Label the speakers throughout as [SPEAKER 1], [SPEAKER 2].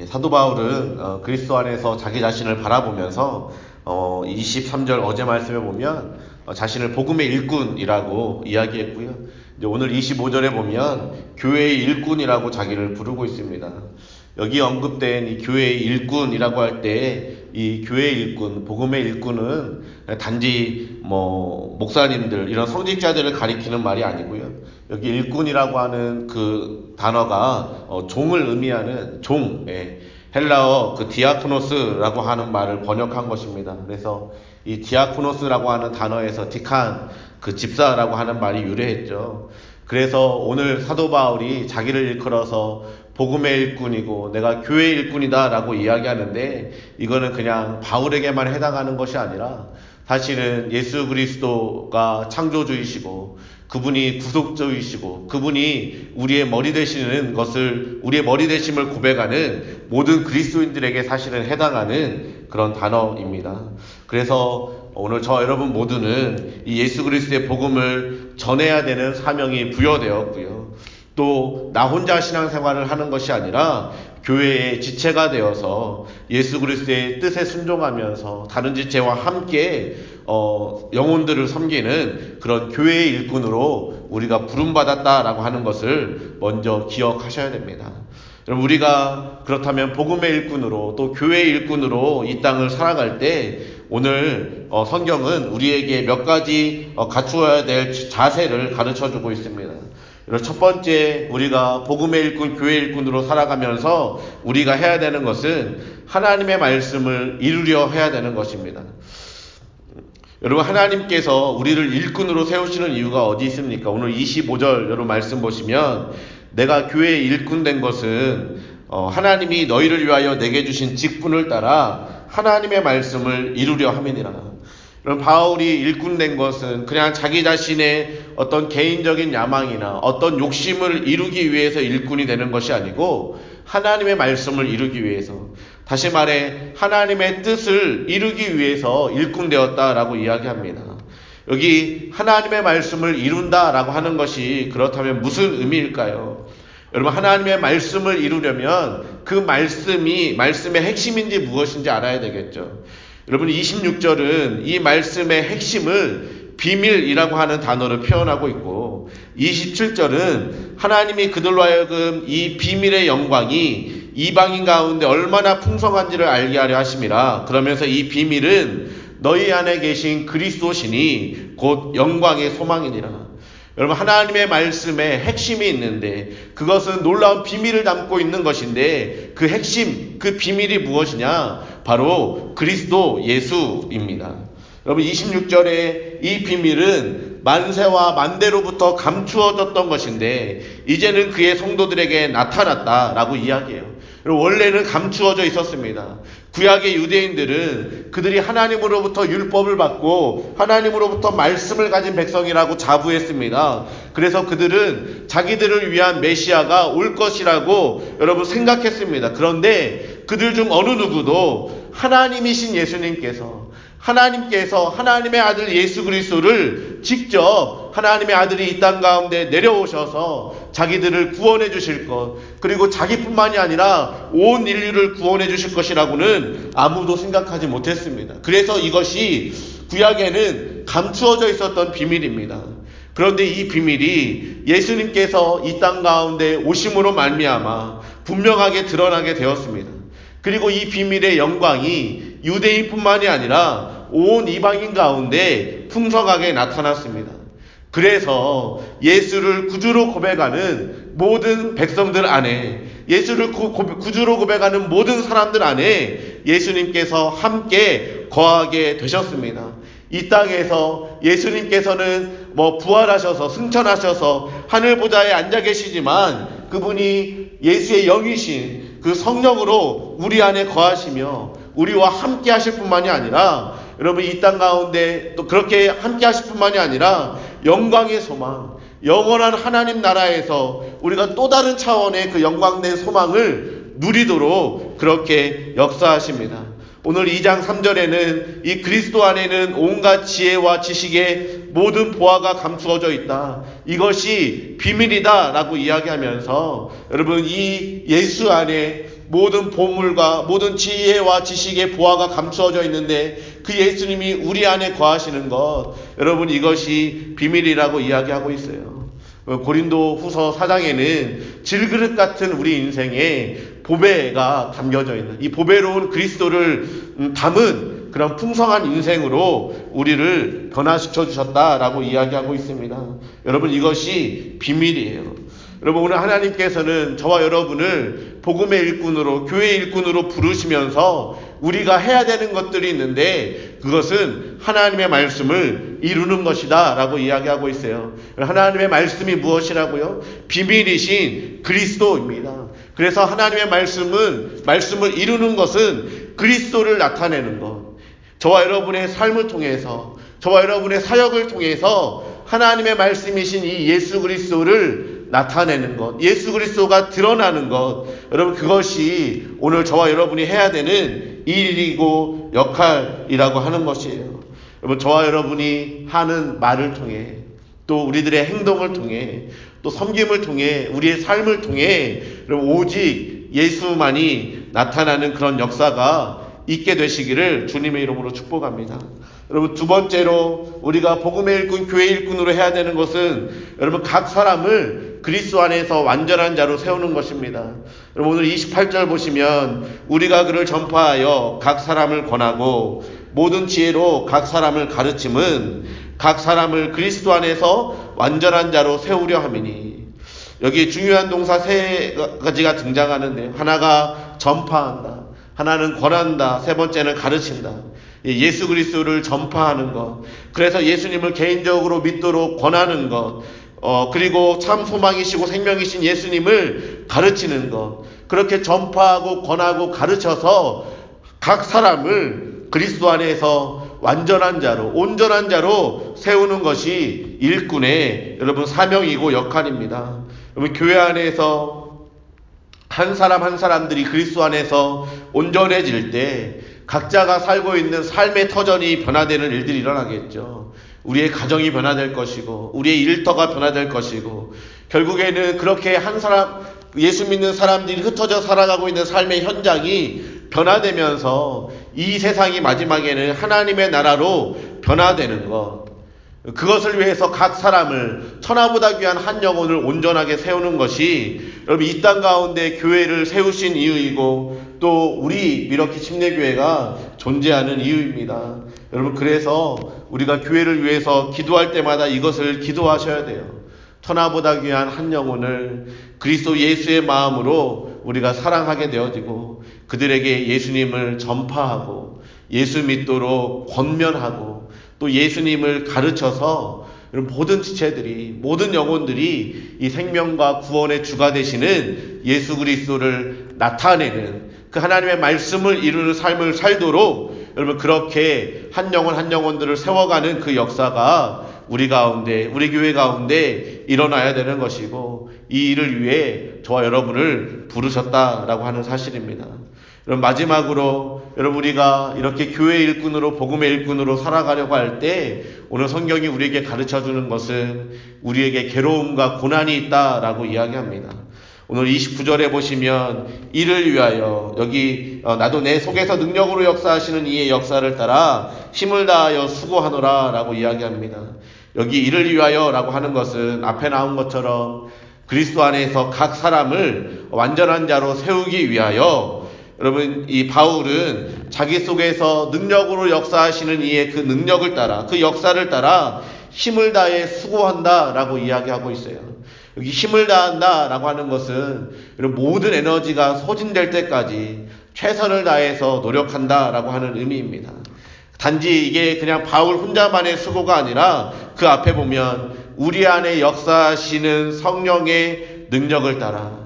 [SPEAKER 1] 예, 사도 바울은 어, 그리스도 안에서 자기 자신을 바라보면서 어, 23절 어제 말씀에 보면 어, 자신을 복음의 일꾼이라고 이야기했고요. 이제 오늘 25절에 보면 교회의 일꾼이라고 자기를 부르고 있습니다. 여기 언급된 이 교회의 일꾼이라고 할 때 이 교회의 일꾼, 복음의 일꾼은 단지 뭐 목사님들 이런 성직자들을 가리키는 말이 아니고요. 여기 일꾼이라고 하는 그 단어가 어, 종을 의미하는 종, 예. 헬라어 그 디아코노스라고 하는 말을 번역한 것입니다. 그래서 이 디아코노스라고 하는 단어에서 deacon 그 집사라고 하는 말이 유래했죠. 그래서 오늘 사도 바울이 자기를 일컬어서 복음의 일꾼이고 내가 교회 일꾼이다라고 이야기하는데 이거는 그냥 바울에게만 해당하는 것이 아니라 사실은 예수 그리스도가 창조주이시고 그분이 구속주이시고 그분이 우리의 머리 되시는 것을 우리의 머리 되심을 고백하는 모든 그리스도인들에게 사실은 해당하는 그런 단어입니다. 그래서 오늘 저 여러분 모두는 이 예수 그리스도의 복음을 전해야 되는 사명이 부여되었고요. 또 나 혼자 신앙생활을 하는 것이 아니라 교회의 지체가 되어서 예수 그리스도의 뜻에 순종하면서 다른 지체와 함께 어, 영혼들을 섬기는 그런 교회의 일꾼으로 우리가 부름받았다라고 하는 것을 먼저 기억하셔야 됩니다. 여러분 우리가 그렇다면 복음의 일꾼으로 또 교회의 일꾼으로 이 땅을 살아갈 때 오늘 어, 성경은 우리에게 몇 가지 어, 갖추어야 될 자세를 가르쳐 주고 있습니다. 첫 번째 우리가 복음의 일꾼, 교회 일꾼으로 살아가면서 우리가 해야 되는 것은 하나님의 말씀을 이루려 해야 되는 것입니다. 여러분 하나님께서 우리를 일꾼으로 세우시는 이유가 어디 있습니까? 오늘 25절 여러분 말씀 보시면 내가 교회의 일꾼 된 것은 어, 하나님이 너희를 위하여 내게 주신 직분을 따라 하나님의 말씀을 이루려 함이니라. 그럼 바울이 일꾼 된 것은 그냥 자기 자신의 어떤 개인적인 야망이나 어떤 욕심을 이루기 위해서 일꾼이 되는 것이 아니고 하나님의 말씀을 이루기 위해서 다시 말해 하나님의 뜻을 이루기 위해서 일꾼되었다라고 이야기합니다. 여기 하나님의 말씀을 이룬다라고 하는 것이 그렇다면 무슨 의미일까요? 여러분 하나님의 말씀을 이루려면 그 말씀이 말씀의 핵심인지 무엇인지 알아야 되겠죠. 여러분 26절은 이 말씀의 핵심을 비밀이라고 하는 단어로 표현하고 있고 27절은 하나님이 그들로 하여금 이 비밀의 영광이 이방인 가운데 얼마나 풍성한지를 알게 하려 하심이라 그러면서 이 비밀은 너희 안에 계신 그리스도신이 곧 영광의 소망이니라. 여러분 하나님의 말씀에 핵심이 있는데 그것은 놀라운 비밀을 담고 있는 것인데 그 핵심 그 비밀이 무엇이냐 바로 그리스도 예수입니다. 여러분 26절에 이 비밀은 만세와 만대로부터 감추어졌던 것인데 이제는 그의 성도들에게 나타났다라고 이야기해요. 원래는 감추어져 있었습니다. 구약의 유대인들은 그들이 하나님으로부터 율법을 받고 하나님으로부터 말씀을 가진 백성이라고 자부했습니다. 그래서 그들은 자기들을 위한 메시아가 올 것이라고 여러분 생각했습니다. 그런데 그들 중 어느 누구도 하나님이신 예수님께서 하나님께서 하나님의 아들 예수 그리스도를 직접 하나님의 아들이 이 땅 가운데 내려오셔서 자기들을 구원해 주실 것, 그리고 자기뿐만이 아니라 온 인류를 구원해 주실 것이라고는 아무도 생각하지 못했습니다. 그래서 이것이 구약에는 감추어져 있었던 비밀입니다. 그런데 이 비밀이 예수님께서 이 땅 가운데 오심으로 말미암아 분명하게 드러나게 되었습니다. 그리고 이 비밀의 영광이 유대인뿐만이 아니라 온 이방인 가운데 풍성하게 나타났습니다. 그래서 예수를 구주로 고백하는 모든 백성들 안에 예수를 구주로 고백하는 모든 사람들 안에 예수님께서 함께 거하게 되셨습니다. 이 땅에서 예수님께서는 뭐 부활하셔서 승천하셔서 하늘 보좌에 앉아 계시지만 그분이 예수의 영이신 그 성령으로 우리 안에 거하시며 우리와 함께 하실 뿐만이 아니라 여러분 이 땅 가운데 또 그렇게 함께 하실 뿐만이 아니라 영광의 소망, 영원한 하나님 나라에서 우리가 또 다른 차원의 그 영광된 소망을 누리도록 그렇게 역사하십니다. 오늘 2장 3절에는 이 그리스도 안에는 온갖 지혜와 지식의 모든 보화가 감추어져 있다. 이것이 비밀이다. 라고 이야기하면서 여러분 이 예수 안에 모든 보물과 모든 지혜와 지식의 보화가 감추어져 있는데 그 예수님이 우리 안에 거하시는 것 여러분 이것이 비밀이라고 이야기하고 있어요. 고린도 후서 4장에는 질그릇 같은 우리 인생에 보배가 담겨져 있는 이 보배로운 그리스도를 음, 담은 그런 풍성한 인생으로 우리를 변화시켜 주셨다라고 이야기하고 있습니다. 여러분 이것이 비밀이에요. 여러분 오늘 하나님께서는 저와 여러분을 복음의 일꾼으로 교회 일꾼으로 부르시면서 우리가 해야 되는 것들이 있는데 그것은 하나님의 말씀을 이루는 것이다라고 이야기하고 있어요. 하나님의 말씀이 무엇이라고요? 비밀이신 그리스도입니다. 그래서 하나님의 말씀은 말씀을 이루는 것은 그리스도를 나타내는 것. 저와 여러분의 삶을 통해서 저와 여러분의 사역을 통해서 하나님의 말씀이신 이 예수 그리스도를 나타내는 것, 예수 그리스도가 드러나는 것, 여러분 그것이 오늘 저와 여러분이 해야 되는 일이고 역할이라고 하는 것이에요. 여러분 저와 여러분이 하는 말을 통해 또 우리들의 행동을 통해 또 섬김을 통해 우리의 삶을 통해 여러분 오직 예수만이 나타나는 그런 역사가 있게 되시기를 주님의 이름으로 축복합니다. 여러분 두 번째로 우리가 복음의 일꾼, 교회 일꾼으로 해야 되는 것은 여러분 각 사람을 그리스도 안에서 완전한 자로 세우는 것입니다. 여러분 오늘 28절 보시면 우리가 그를 전파하여 각 사람을 권하고 모든 지혜로 각 사람을 가르침은 각 사람을 그리스도 안에서 완전한 자로 세우려 함이니 여기 중요한 동사 세 가지가 등장하는데 하나가 전파한다. 하나는 권한다. 세 번째는 가르친다. 예수 그리스도를 전파하는 것. 그래서 예수님을 개인적으로 믿도록 권하는 것. 어, 그리고 참 소망이시고 생명이신 예수님을 가르치는 것. 그렇게 전파하고 권하고 가르쳐서 각 사람을 그리스도 안에서 완전한 자로, 온전한 자로 세우는 것이 일꾼의 여러분 사명이고 역할입니다. 여러분 교회 안에서 한 사람 한 사람들이 그리스도 안에서 온전해질 때 각자가 살고 있는 삶의 터전이 변화되는 일들이 일어나겠죠. 우리의 가정이 변화될 것이고, 우리의 일터가 변화될 것이고, 결국에는 그렇게 한 사람, 예수 믿는 사람들이 흩어져 살아가고 있는 삶의 현장이 변화되면서 이 세상이 마지막에는 하나님의 나라로 변화되는 것. 그것을 위해서 각 사람을 천하보다 귀한 한 영혼을 온전하게 세우는 것이 여러분 이 땅 가운데 교회를 세우신 이유이고 또 우리 미러키 침례교회가 존재하는 이유입니다. 여러분 그래서 우리가 교회를 위해서 기도할 때마다 이것을 기도하셔야 돼요. 천하보다 귀한 한 영혼을 그리스도 예수의 마음으로 우리가 사랑하게 되어지고 그들에게 예수님을 전파하고 예수 믿도록 권면하고 또 예수님을 가르쳐서 모든 지체들이 모든 영혼들이 이 생명과 구원의 주가 되시는 예수 그리스도를 나타내는 그 하나님의 말씀을 이루는 삶을 살도록 여러분 그렇게 한 영혼 한 영혼들을 세워가는 그 역사가 우리 가운데 우리 교회 가운데 일어나야 되는 것이고 이 일을 위해 저와 여러분을 부르셨다라고 하는 사실입니다. 여러분 마지막으로 여러분 우리가 이렇게 교회 일꾼으로 복음의 일꾼으로 살아가려고 할 때 오늘 성경이 우리에게 가르쳐 주는 것은 우리에게 괴로움과 고난이 있다라고 이야기합니다. 오늘 29절에 보시면 이를 위하여 여기 어, 나도 내 속에서 능력으로 역사하시는 이의 역사를 따라 힘을 다하여 수고하노라 라고 이야기합니다. 여기 이를 위하여 라고 하는 것은 앞에 나온 것처럼 그리스도 안에서 각 사람을 완전한 자로 세우기 위하여 여러분, 이 바울은 자기 속에서 능력으로 역사하시는 이의 그 능력을 따라, 그 역사를 따라 힘을 다해 수고한다 라고 이야기하고 있어요. 여기 힘을 다한다 라고 하는 것은 모든 에너지가 소진될 때까지 최선을 다해서 노력한다 라고 하는 의미입니다. 단지 이게 그냥 바울 혼자만의 수고가 아니라 그 앞에 보면 우리 안에 역사하시는 성령의 능력을 따라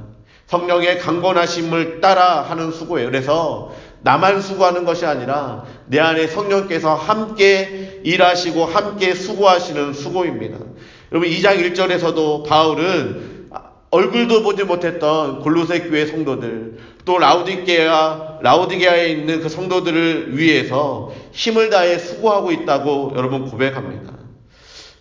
[SPEAKER 1] 성령의 강건하심을 따라 하는 수고예요. 그래서 나만 수고하는 것이 아니라 내 안에 성령께서 함께 일하시고 함께 수고하시는 수고입니다. 여러분 2장 1절에서도 바울은 얼굴도 보지 못했던 골로새 교회 성도들 또 라우디게아 라우디게아에 있는 그 성도들을 위해서 힘을 다해 수고하고 있다고 여러분 고백합니다.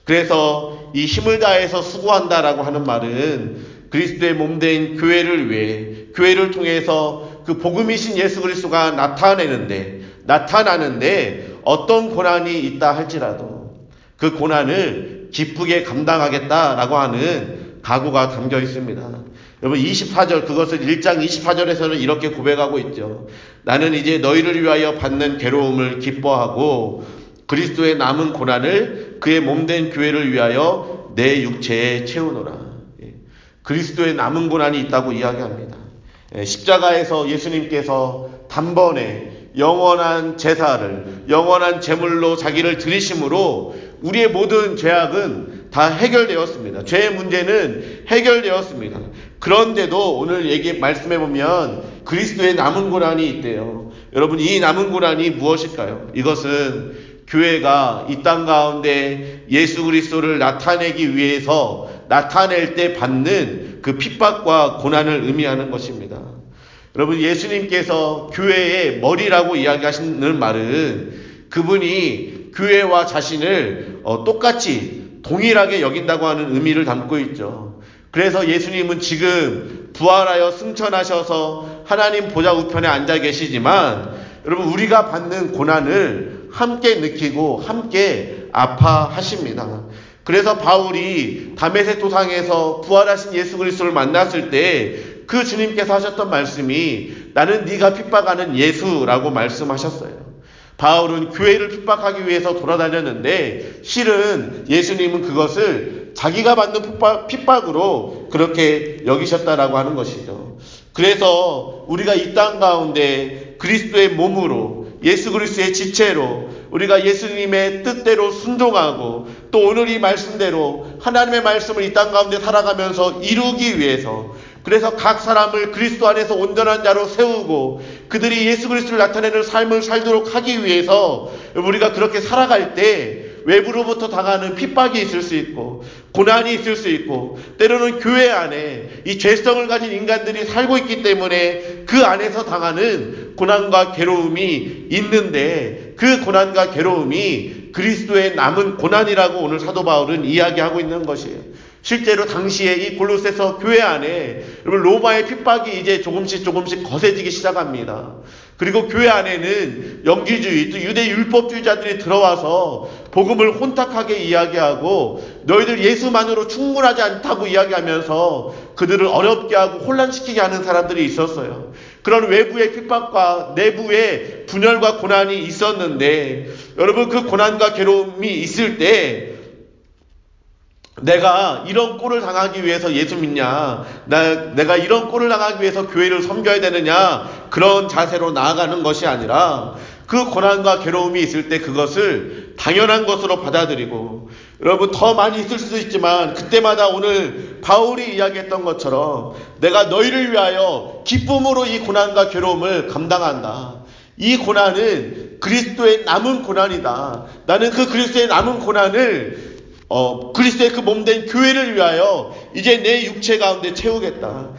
[SPEAKER 1] 그래서 이 힘을 다해서 수고한다라고 하는 말은 그리스도의 몸된 교회를 위해 교회를 통해서 그 복음이신 예수 그리스도가 나타내는데 나타나는데 어떤 고난이 있다 할지라도 그 고난을 기쁘게 감당하겠다라고 하는 각오가 담겨 있습니다. 여러분 24절 그것을 1장 24절에서는 이렇게 고백하고 있죠. 나는 이제 너희를 위하여 받는 괴로움을 기뻐하고 그리스도의 남은 고난을 그의 몸된 교회를 위하여 내 육체에 채우노라. 예. 그리스도의 남은 고난이 있다고 이야기합니다. 예, 십자가에서 예수님께서 단번에 영원한 제사를 영원한 제물로 자기를 들이심으로 우리의 모든 죄악은 다 해결되었습니다. 죄의 문제는 해결되었습니다. 그런데도 오늘 얘기 말씀해 보면 그리스도의 남은 고난이 있대요. 여러분 이 남은 고난이 무엇일까요? 이것은 교회가 이 땅 가운데 예수 그리스도를 나타내기 위해서 나타낼 때 받는 그 핍박과 고난을 의미하는 것입니다. 여러분 예수님께서 교회의 머리라고 이야기하시는 말은 그분이 교회와 자신을 어, 똑같이 동일하게 여긴다고 하는 의미를 담고 있죠. 그래서 예수님은 지금 부활하여 승천하셔서 하나님 보좌 우편에 앉아 계시지만 여러분 우리가 받는 고난을 함께 느끼고 함께 아파하십니다. 그래서 바울이 담에색 도상에서 부활하신 예수 그리스도를 만났을 때 그 주님께서 하셨던 말씀이 나는 네가 핍박하는 예수라고 말씀하셨어요. 바울은 교회를 핍박하기 위해서 돌아다녔는데 실은 예수님은 그것을 자기가 받는 핍박, 핍박 으로 그렇게 여기셨다라고 하는 것이죠. 그래서 우리가 이 땅 가운데 그리스도의 몸으로 예수 그리스도의 지체로 우리가 예수님의 뜻대로 순종하고 또 오늘 이 말씀대로 하나님의 말씀을 이 땅 가운데 살아가면서 이루기 위해서 그래서 각 사람을 그리스도 안에서 온전한 자로 세우고 그들이 예수 그리스도를 나타내는 삶을 살도록 하기 위해서 우리가 그렇게 살아갈 때 외부로부터 당하는 핍박이 있을 수 있고 고난이 있을 수 있고 때로는 교회 안에 이 죄성을 가진 인간들이 살고 있기 때문에 그 안에서 당하는 고난과 괴로움이 있는데 그 고난과 괴로움이 그리스도의 남은 고난이라고 오늘 사도 바울은 이야기하고 있는 것이에요. 실제로 당시에 이 골로새서 교회 안에 여러분 로마의 핍박이 이제 조금씩 조금씩 거세지기 시작합니다. 그리고 교회 안에는 영지주의 또 유대 율법주의자들이 들어와서 복음을 혼탁하게 이야기하고 너희들 예수만으로 충분하지 않다고 이야기하면서 그들을 어렵게 하고 혼란시키게 하는 사람들이 있었어요. 그런 외부의 핍박과 내부의 분열과 고난이 있었는데 여러분 그 고난과 괴로움이 있을 때 내가 이런 꼴을 당하기 위해서 예수 믿냐? 나, 내가 이런 꼴을 당하기 위해서 교회를 섬겨야 되느냐? 그런 자세로 나아가는 것이 아니라 그 고난과 괴로움이 있을 때 그것을 당연한 것으로 받아들이고 여러분 더 많이 있을 수도 있지만 그때마다 오늘 바울이 이야기했던 것처럼 내가 너희를 위하여 기쁨으로 이 고난과 괴로움을 감당한다. 이 고난은 그리스도의 남은 고난이다. 나는 그 그리스도의 남은 고난을 어, 그리스도의 그 몸된 교회를 위하여 이제 내 육체 가운데 채우겠다.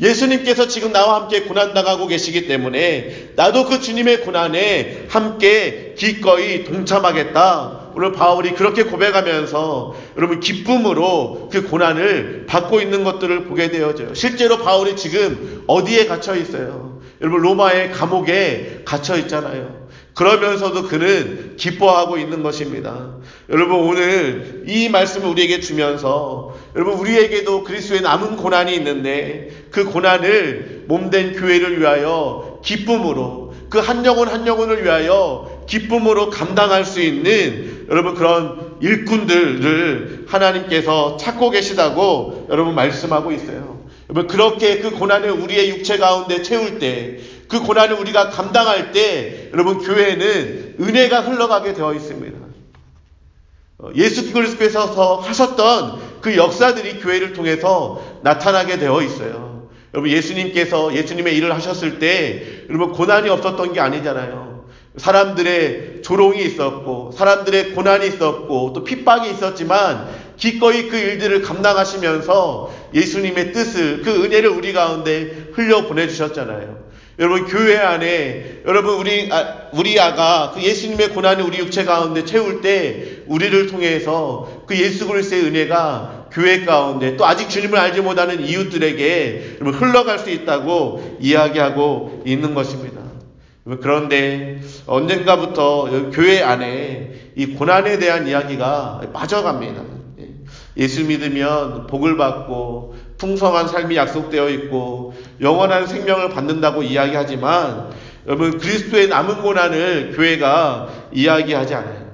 [SPEAKER 1] 예수님께서 지금 나와 함께 고난당하고 계시기 때문에 나도 그 주님의 고난에 함께 기꺼이 동참하겠다. 오늘 바울이 그렇게 고백하면서 여러분 기쁨으로 그 고난을 받고 있는 것들을 보게 되어져요. 실제로 바울이 지금 어디에 갇혀 있어요? 여러분 로마의 감옥에 갇혀 있잖아요. 그러면서도 그는 기뻐하고 있는 것입니다. 여러분 오늘 이 말씀을 우리에게 주면서 여러분 우리에게도 그리스도의 남은 고난이 있는데 그 고난을 몸된 교회를 위하여 기쁨으로 그 한 영혼 한 영혼을 위하여 기쁨으로 감당할 수 있는 여러분 그런 일꾼들을 하나님께서 찾고 계시다고 여러분 말씀하고 있어요. 여러분 그렇게 그 고난을 우리의 육체 가운데 채울 때 그 고난을 우리가 감당할 때 여러분 교회는 은혜가 흘러가게 되어 있습니다. 어, 예수 그리스도께서 하셨던 그 역사들이 교회를 통해서 나타나게 되어 있어요. 여러분 예수님께서 예수님의 일을 하셨을 때 여러분 고난이 없었던 게 아니잖아요. 사람들의 조롱이 있었고 사람들의 고난이 있었고 또 핍박이 있었지만 기꺼이 그 일들을 감당하시면서 예수님의 뜻을 그 은혜를 우리 가운데 흘려 보내주셨잖아요. 여러분 교회 안에 여러분 우리 아, 우리 아가 그 예수님의 고난이 우리 육체 가운데 채울 때 우리를 통해서 그 예수 그리스도의 은혜가 교회 가운데 또 아직 주님을 알지 못하는 이웃들에게 흘러갈 수 있다고 이야기하고 있는 것입니다. 그런데 언젠가부터 교회 안에 이 고난에 대한 이야기가 빠져갑니다. 예수 믿으면 복을 받고 풍성한 삶이 약속되어 있고 영원한 생명을 받는다고 이야기하지만 여러분 그리스도의 남은 고난을 교회가 이야기하지 않아요.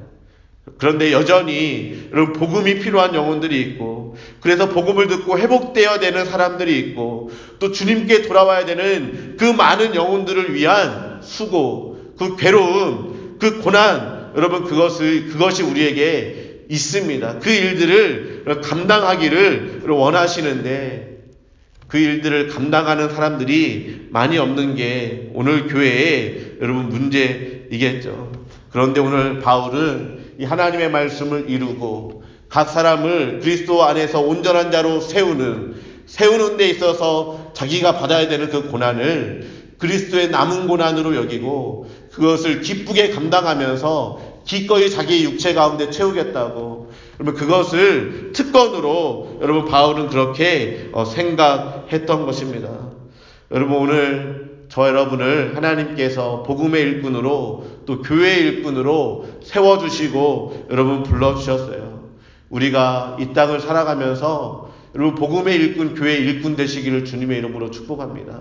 [SPEAKER 1] 그런데 여전히 여러분 복음이 필요한 영혼들이 있고 그래서 복음을 듣고 회복되어야 되는 사람들이 있고 또 주님께 돌아와야 되는 그 많은 영혼들을 위한 수고, 그 괴로움, 그 고난 여러분 그것을 그것이 우리에게 있습니다. 그 일들을 감당하기를 원하시는데 그 일들을 감당하는 사람들이 많이 없는 게 오늘 교회의 여러분 문제이겠죠. 그런데 오늘 바울은 이 하나님의 말씀을 이루고 각 사람을 그리스도 안에서 온전한 자로 세우는 세우는 데 있어서 자기가 받아야 되는 그 고난을 그리스도의 남은 고난으로 여기고 그것을 기쁘게 감당하면서 기꺼이 자기 육체 가운데 채우겠다고 그러면 그것을 특권으로 여러분 바울은 그렇게 어, 생각했던 것입니다. 여러분 오늘 저 여러분을 하나님께서 복음의 일꾼으로 또 교회의 일꾼으로 세워주시고 여러분 불러주셨어요. 우리가 이 땅을 살아가면서 여러분 복음의 일꾼, 교회의 일꾼 되시기를 주님의 이름으로 축복합니다.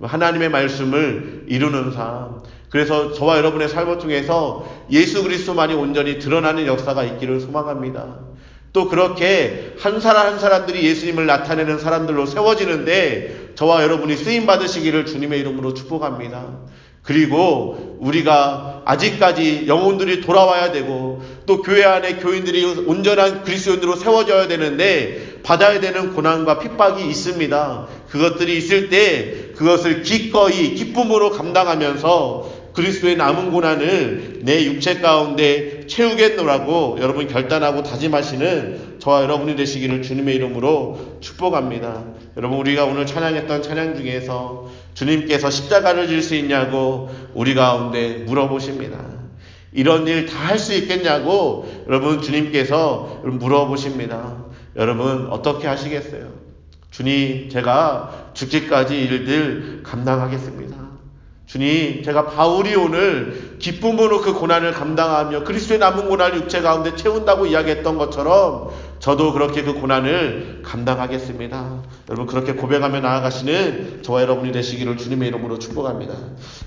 [SPEAKER 1] 하나님의 말씀을 이루는 삶. 그래서 저와 여러분의 삶을 통해서 예수 그리스도만이 온전히 드러나는 역사가 있기를 소망합니다. 또 그렇게 한 사람 한 사람들이 예수님을 나타내는 사람들로 세워지는데 저와 여러분이 쓰임 받으시기를 주님의 이름으로 축복합니다. 그리고 우리가 아직까지 영혼들이 돌아와야 되고 또 교회 안에 교인들이 온전한 그리스도인으로 세워져야 되는데 받아야 되는 고난과 핍박이 있습니다. 그것들이 있을 때 그것을 기꺼이 기쁨으로 감당하면서 그리스도의 남은 고난을 내 육체 가운데 채우겠노라고 여러분 결단하고 다짐하시는 저와 여러분이 되시기를 주님의 이름으로 축복합니다. 여러분 우리가 오늘 찬양했던 찬양 중에서 주님께서 십자가를 질 수 있냐고 우리 가운데 물어보십니다. 이런 일 다 할 수 있겠냐고 여러분 주님께서 물어보십니다. 여러분 어떻게 하시겠어요? 주님 제가 죽기까지 일들 감당하겠습니다. 주님, 제가 바울이 오늘 기쁨으로 그 고난을 감당하며 그리스도의 남은 고난을 육체 가운데 채운다고 이야기했던 것처럼 저도 그렇게 그 고난을 감당하겠습니다. 여러분 그렇게 고백하며 나아가시는 저와 여러분이 되시기를 주님의 이름으로 축복합니다.